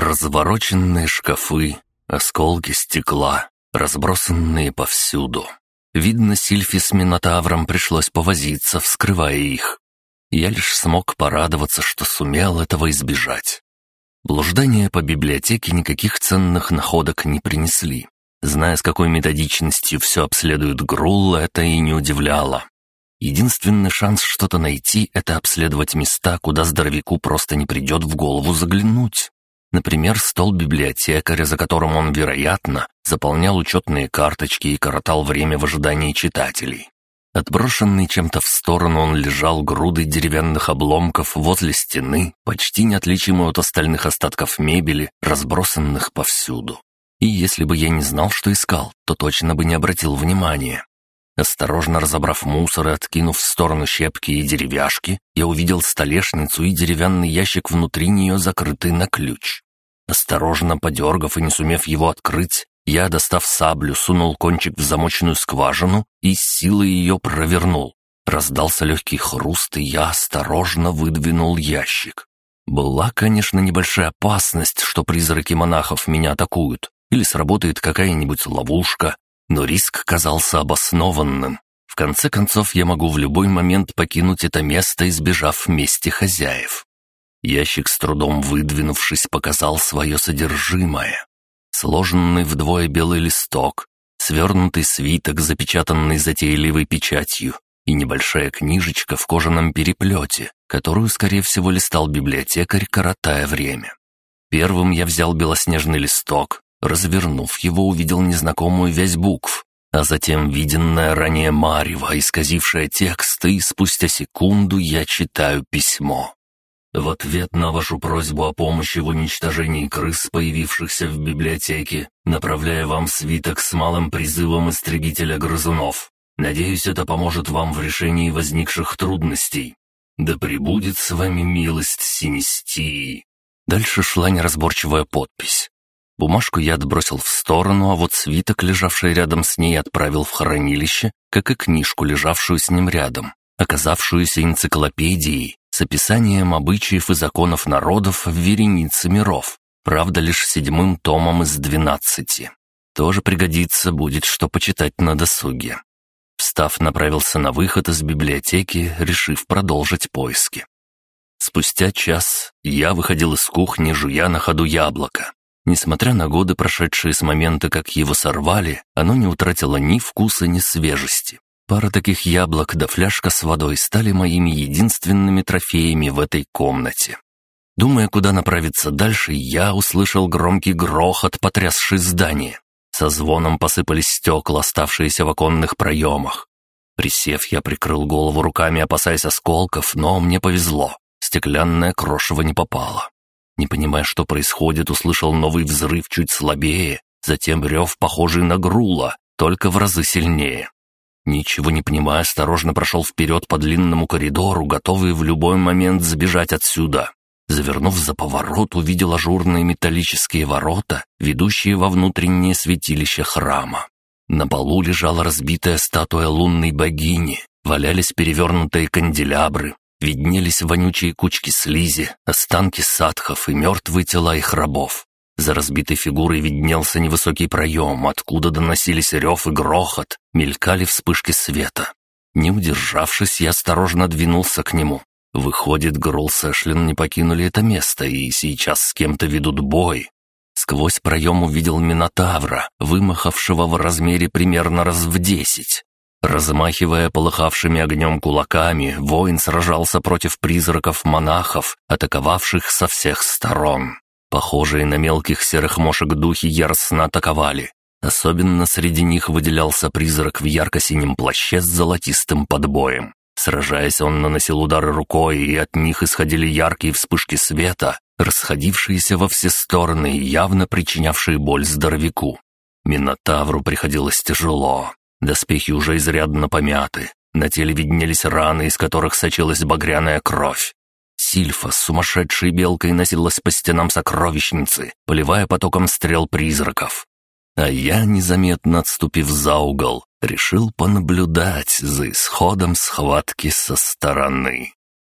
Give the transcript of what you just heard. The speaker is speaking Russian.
Развороченные шкафы, осколки стекла, разбросанные повсюду. Видно, Сильфи с Минотавром пришлось повозиться, вскрывая их. Я лишь смог порадоваться, что сумел этого избежать. Блуждания по библиотеке никаких ценных находок не принесли. Зная, с какой методичностью все обследует Грулла, это и не удивляло. Единственный шанс что-то найти — это обследовать места, куда здоровяку просто не придет в голову заглянуть. Например, стол библиотекаря, за которым он, вероятно, заполнял учетные карточки и коротал время в ожидании читателей. Отброшенный чем-то в сторону, он лежал грудой деревянных обломков возле стены, почти неотличимый от остальных остатков мебели, разбросанных повсюду. И если бы я не знал, что искал, то точно бы не обратил внимания. Осторожно разобрав мусор и откинув в сторону щепки и деревяшки, я увидел столешницу и деревянный ящик внутри нее, закрытый на ключ. Осторожно подергав и не сумев его открыть, я, достав саблю, сунул кончик в замочную скважину и с силой ее провернул. Раздался легкий хруст, и я осторожно выдвинул ящик. Была, конечно, небольшая опасность, что призраки монахов меня атакуют, или сработает какая-нибудь ловушка, но риск казался обоснованным. В конце концов, я могу в любой момент покинуть это место, избежав мести хозяев. Ящик, с трудом выдвинувшись, показал свое содержимое сложенный вдвое белый листок, свернутый свиток, запечатанный затейливой печатью, и небольшая книжечка в кожаном переплете, которую, скорее всего, листал библиотекарь, коротая время. Первым я взял белоснежный листок, развернув его, увидел незнакомую вязь букв, а затем виденное ранее марево, исказившее текст, и спустя секунду я читаю письмо. В ответ на вашу просьбу о помощи в уничтожении крыс, появившихся в библиотеке, направляю вам свиток с малым призывом истребителя грызунов. Надеюсь, это поможет вам в решении возникших трудностей. Да пребудет с вами милость Синестии». Дальше шла неразборчивая подпись. Бумажку я отбросил в сторону, а вот свиток, лежавший рядом с ней, отправил в хранилище, как и книжку, лежавшую с ним рядом, оказавшуюся энциклопедией, с описанием обычаев и законов народов в веренице миров, правда, лишь седьмым томом из двенадцати. Тоже пригодится будет, что почитать на досуге. Встав, направился на выход из библиотеки, решив продолжить поиски. Спустя час я выходил из кухни, жуя на ходу яблоко. Несмотря на годы, прошедшие с момента, как его сорвали, оно не утратило ни вкуса, ни свежести. Пара таких яблок да фляжка с водой стали моими единственными трофеями в этой комнате. Думая, куда направиться дальше, я услышал громкий грохот, потрясший здание. Со звоном посыпались стекла, оставшиеся в оконных проемах. Присев, я прикрыл голову руками, опасаясь осколков, но мне повезло. Стеклянное крошево не попало. Не понимая, что происходит, услышал новый взрыв чуть слабее, затем рев, похожий на грула, только в разы сильнее. Ничего не понимая, осторожно прошел вперед по длинному коридору, готовый в любой момент сбежать отсюда. Завернув за поворот, увидел ажурные металлические ворота, ведущие во внутреннее святилище храма. На полу лежала разбитая статуя лунной богини, валялись перевернутые канделябры, виднелись вонючие кучки слизи, останки садхов и мертвые тела их рабов. За разбитой фигурой виднелся невысокий проем, откуда доносились рев и грохот, мелькали вспышки света. Не удержавшись, я осторожно двинулся к нему. Выходит, Гролл с Эшлин не покинули это место и сейчас с кем-то ведут бой. Сквозь проем увидел Минотавра, вымахавшего в размере примерно раз в десять. Размахивая полыхавшими огнем кулаками, воин сражался против призраков-монахов, атаковавших со всех сторон. Похожие на мелких серых мошек духи яростно атаковали. Особенно среди них выделялся призрак в ярко-синем плаще с золотистым подбоем. Сражаясь, он наносил удары рукой, и от них исходили яркие вспышки света, расходившиеся во все стороны и явно причинявшие боль здоровяку. Минотавру приходилось тяжело. Доспехи уже изрядно помяты. На теле виднелись раны, из которых сочилась багряная кровь. Сильфа с сумасшедшей белкой носилась по стенам сокровищницы, поливая потоком стрел призраков. А я, незаметно отступив за угол, решил понаблюдать за исходом схватки со стороны.